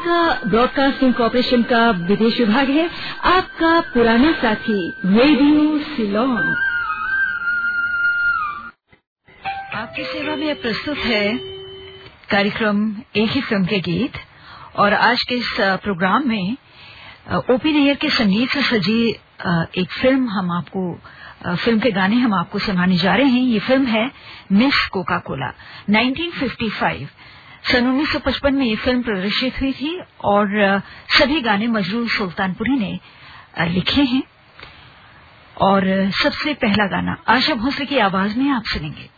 Sri Lanka broadcasting corporation का विदेश विभाग है। आपका पुराना साथी रेडियो सिलोन आपकी सेवा में प्रस्तुत है कार्यक्रम एक ही फ़िल्म के गीत और आज के इस प्रोग्राम में ओपी नैयर के संगीत से सजी एक फ़िल्म हम आपको फ़िल्म के गाने हम आपको सुनाने जा रहे हैं। ये फ़िल्म है मिस कोका कोला 1955 सन 1955 में ये फ़िल्म प्रदर्शित हुई थी और सभी गाने मजरूर सुल्तानपुरी ने लिखे हैं। और सबसे पहला गाना आशा भोसले की आवाज़ में आप सुनेंगे।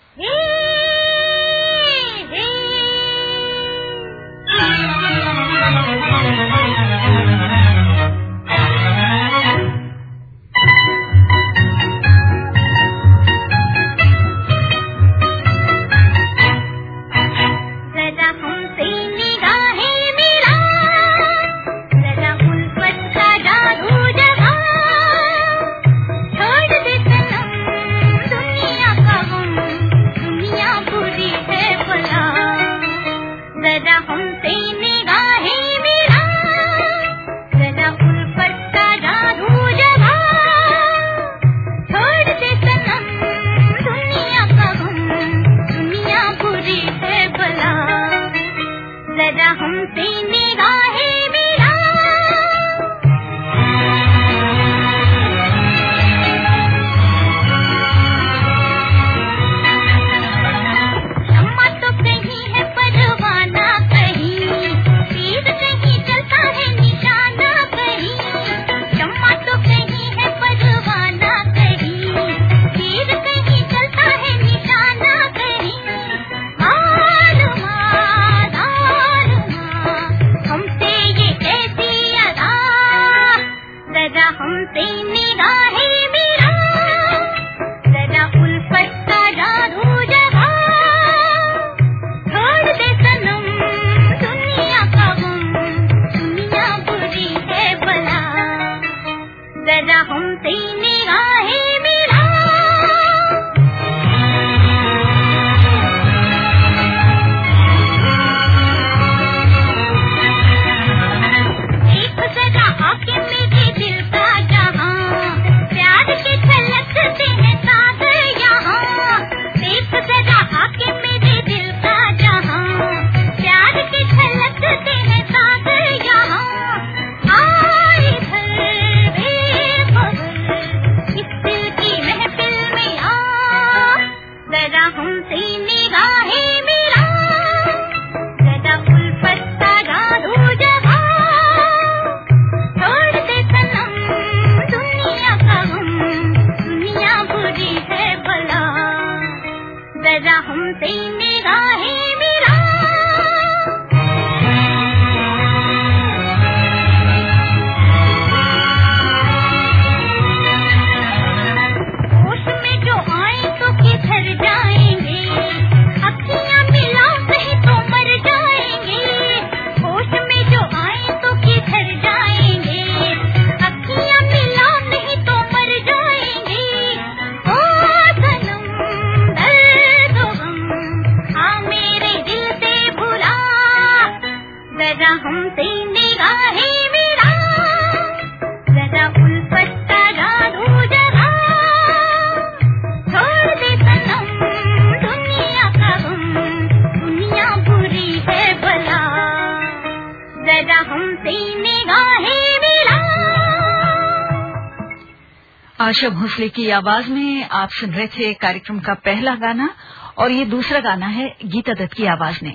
आशा भोसले की आवाज़ में आप सुन रहे थे कार्यक्रम का पहला गाना और ये दूसरा गाना है गीता दत्त की आवाज़ में।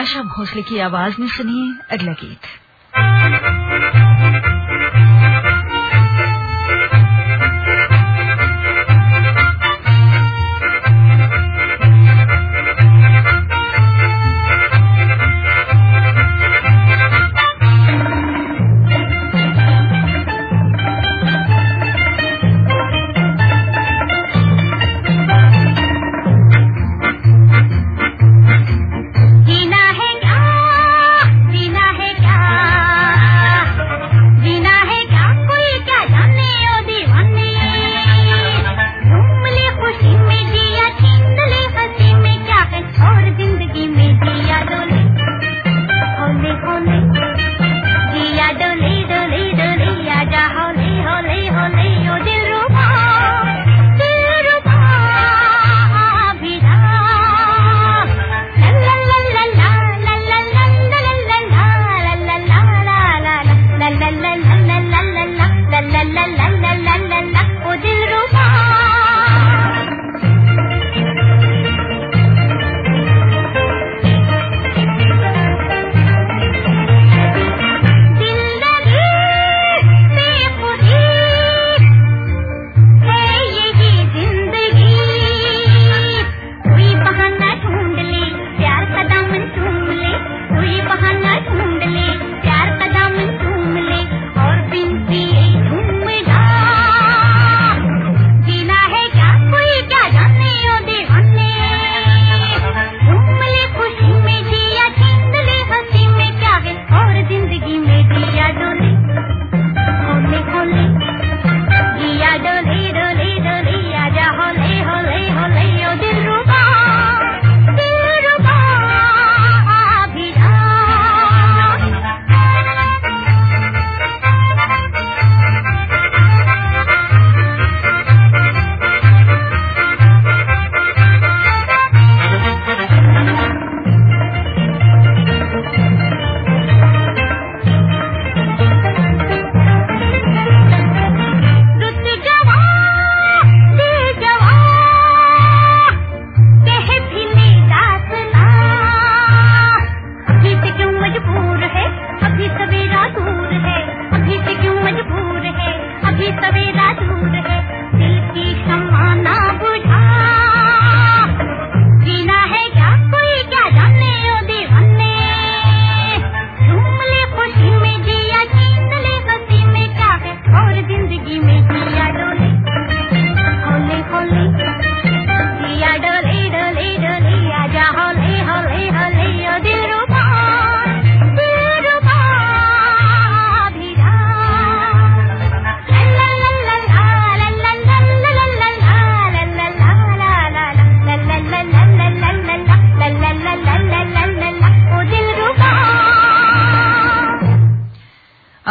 आशा भोसले की आवाज़ में सुनिए अगला गीत।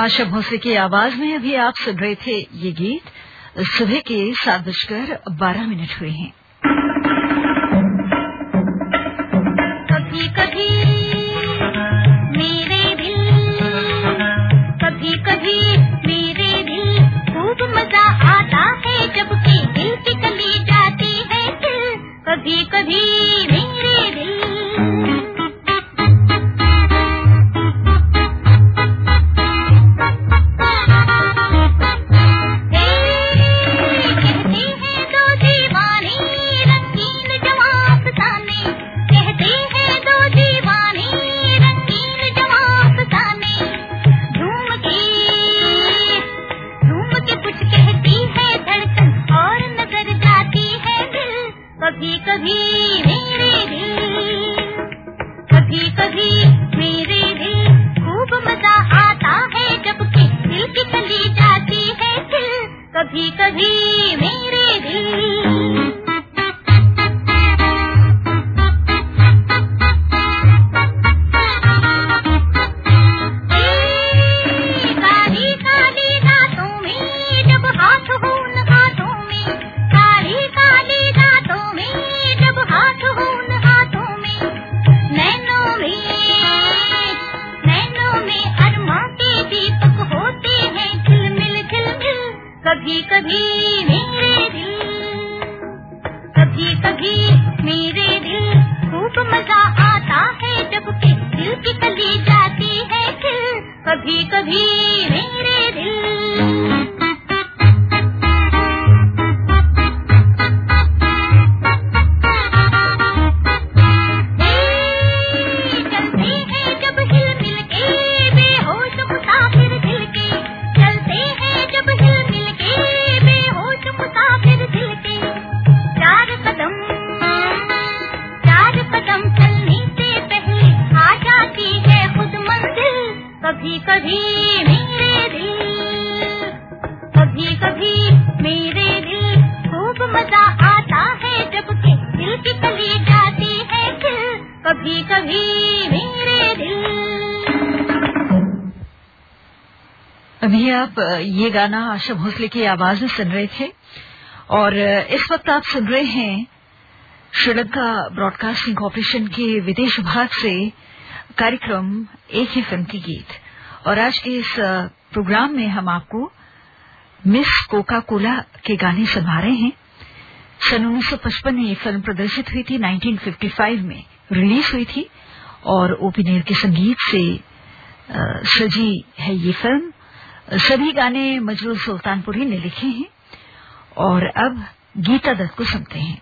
आशा भोसले की आवाज़ में अभी आप सुन रहे थे ये गीत सुबह के सात बजकर बारह मिनट हुए हैं। कभी कभी मेरे दिल कभी कभी मेरे दिल खूब मज़ा आता है दिल की कली जाती है कभी कभी मेरे दिल। अभी आप ये गाना आशा भोसले की आवाज़ में सुन रहे थे और इस वक्त आप सुन रहे हैं श्रीलंका ब्रॉडकास्टिंग कॉरपोरेशन के विदेश भाग से कार्यक्रम एक ही फ़िल्म की गीत। और आज के इस प्रोग्राम में हम आपको मिस कोका कोला के गाने सुना रहे हैं। सन 1955 में ये फ़िल्म प्रदर्शित हुई थी 1955 में रिलीज़ हुई थी और ओपी के संगीत से सजी है ये फ़िल्म। सभी गाने मजरूर सुल्तानपुरी ने लिखे हैं और अब गीता दत्त को सुनते हैं।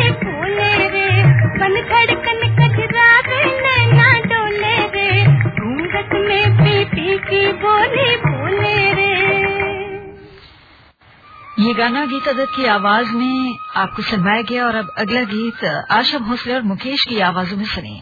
गाना गीता दत्त की आवाज़ में आपको सुनवाया गया और अब अगला गीत आशा भोसले और मुकेश की आवाजों में सुनिए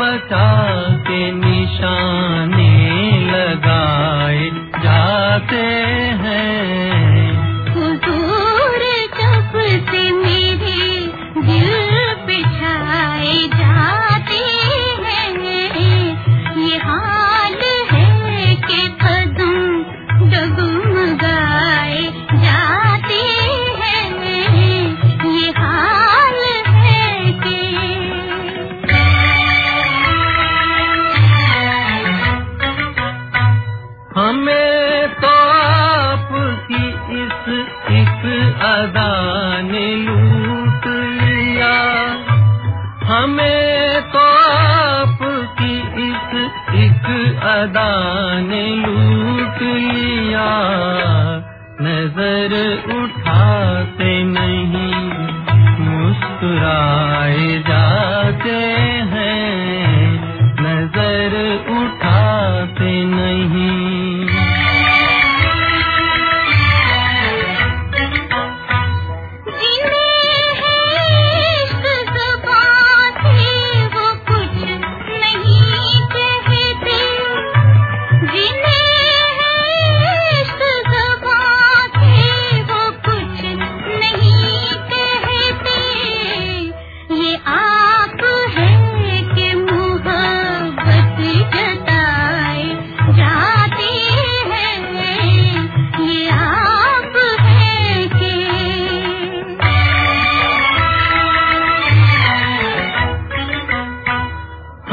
बचा के नज़र उठाते नहीं मुस्कुराए जाते हैं। नज़र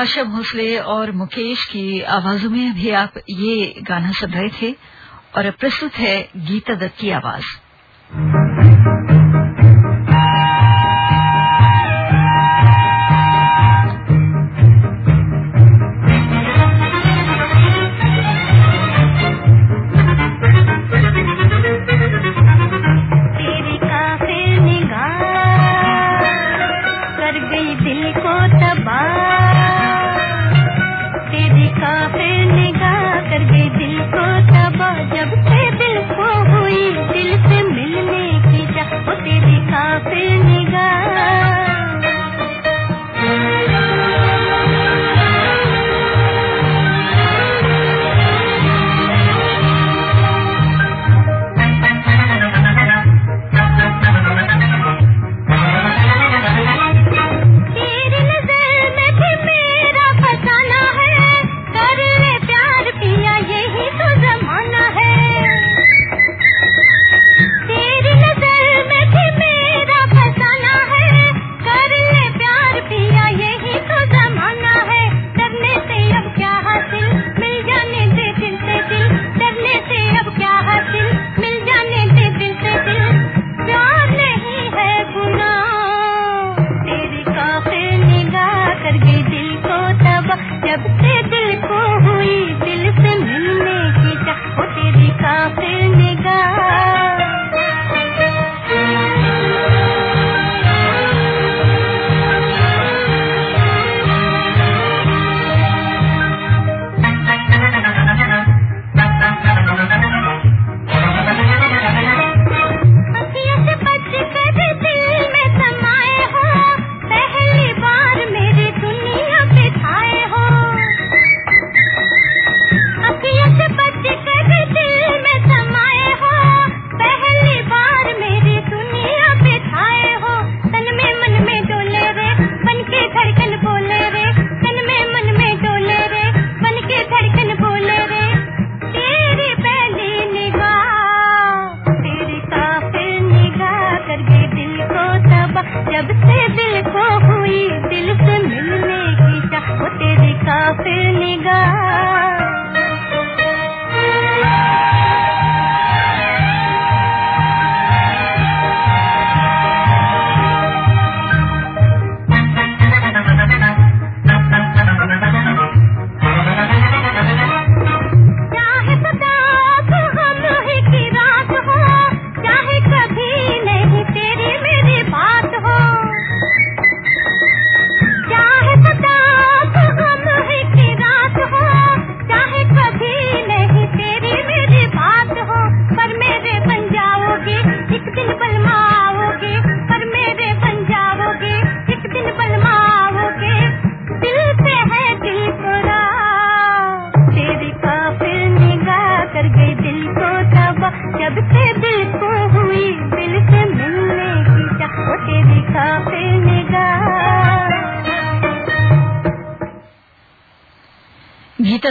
आशा भोसले और मुकेश की आवाजों में भी आप ये गाना सुन रहे थे और प्रस्तुत है गीता दत्त की आवाज़।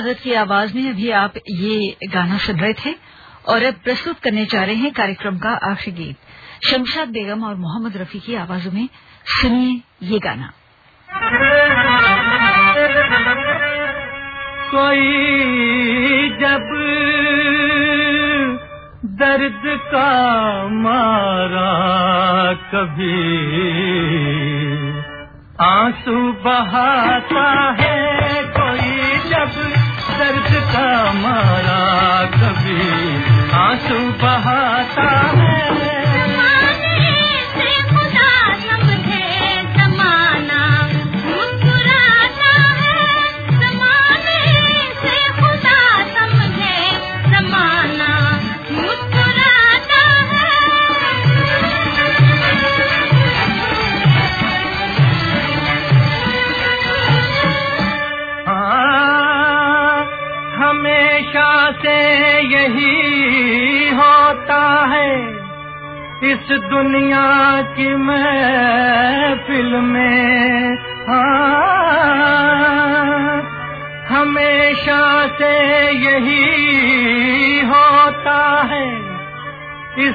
दत्त की आवाज़ में अभी आप ये गाना सुन रहे थे और अब प्रस्तुत करने जा रहे हैं कार्यक्रम का आखिरी गीत। शमशाद बेगम और मोहम्मद रफी की आवाजों में सुनिए ये गाना। कोई जब दर्द का मारा कभी आँसू बहाता है दर्द का मारा कभी आँसू बहाता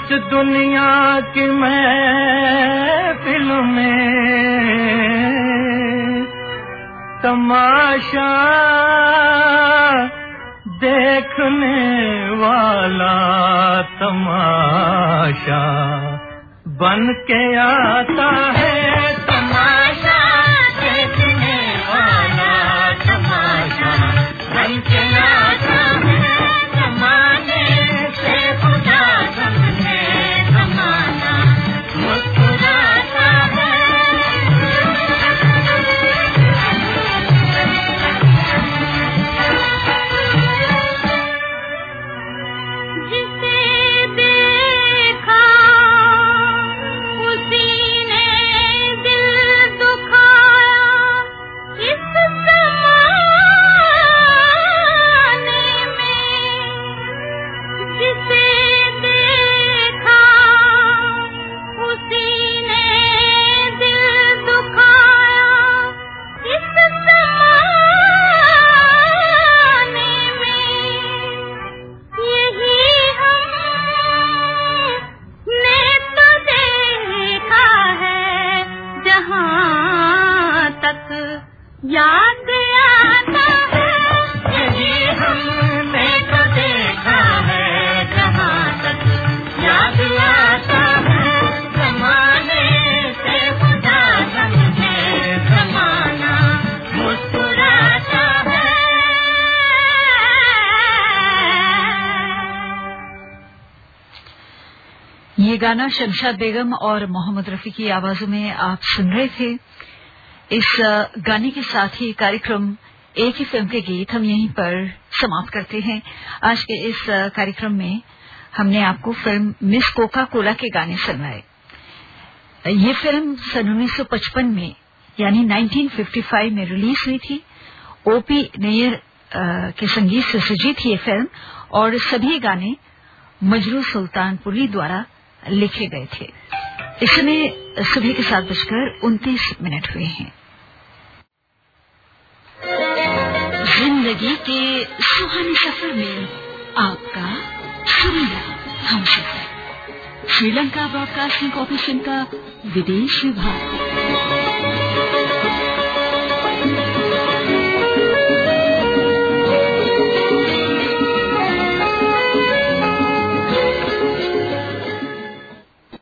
इस दुनिया की महफिल में तमाशा देखने वाला तमाशा बन के आता है। तमाशा देखने वाला तमाशा बन के आता गाना शमशाद बेगम और मोहम्मद रफी की आवाजों में आप सुन रहे थे। इस गाने के साथ ही कार्यक्रम एक ही फ़िल्म के गीत हम यहीं पर समाप्त करते हैं। आज के इस कार्यक्रम में हमने आपको फ़िल्म मिस कोका कोला के गाने सुनवाए। ये फ़िल्म सन 1955 में, यानी 1955 में रिलीज़ हुई थी। ओपी नैयर के संगीत से सजी थी ये फ़िल्म और सभी गाने मजरू सुल्तानपुरी द्वारा लिखे गए थे। इस समय सुबह के सात बजकर उनतीस मिनट हुए हैं। ज़िंदगी के सुहाने सफ़र में आपका सुरीला हम सफ़र श्रीलंका ब्रॉडकास्टिंग कॉरपोरेशन का विदेश विभाग।